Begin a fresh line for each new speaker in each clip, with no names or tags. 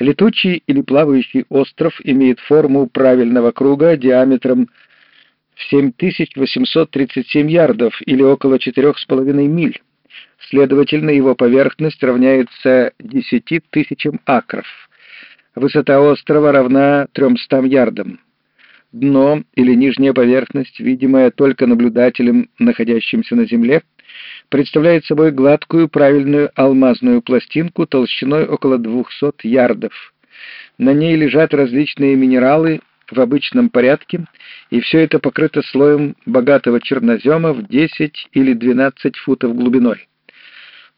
Летучий или плавающий остров имеет форму правильного круга диаметром в 7837 ярдов или около 4,5 миль. Следовательно, его поверхность равняется 10 тысячам акров. Высота острова равна 300 ярдам. Дно или нижняя поверхность, видимая только наблюдателем, находящимся на Земле, представляет собой гладкую правильную алмазную пластинку толщиной около 200 ярдов. На ней лежат различные минералы в обычном порядке, и все это покрыто слоем богатого чернозема в 10 или 12 футов глубиной.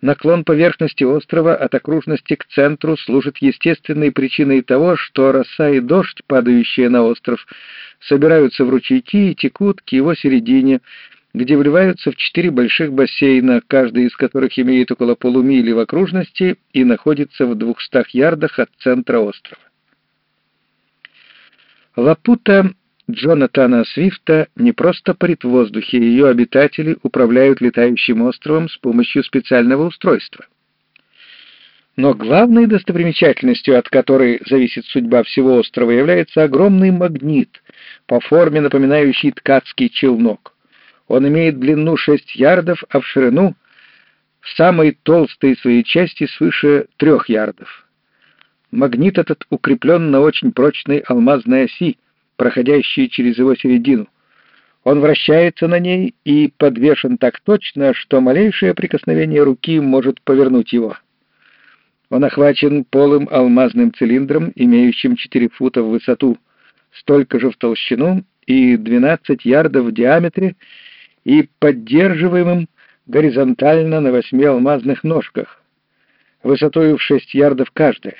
Наклон поверхности острова от окружности к центру служит естественной причиной того, что роса и дождь, падающие на остров, собираются в ручейки и текут к его середине, где вливаются в четыре больших бассейна, каждый из которых имеет около полумили в окружности и находится в двухстах ярдах от центра острова. Лапута Джонатана Свифта не просто парит в воздухе, ее обитатели управляют летающим островом с помощью специального устройства. Но главной достопримечательностью, от которой зависит судьба всего острова, является огромный магнит, по форме напоминающий ткацкий челнок. Он имеет длину 6 ярдов, а в ширину в самой толстой своей части свыше 3 ярдов. Магнит этот укреплен на очень прочной алмазной оси, проходящей через его середину. Он вращается на ней и подвешен так точно, что малейшее прикосновение руки может повернуть его. Он охвачен полым алмазным цилиндром, имеющим 4 фута в высоту, столько же в толщину и 12 ярдов в диаметре, и поддерживаемым горизонтально на восьми алмазных ножках, высотой в 6 ярдов каждая.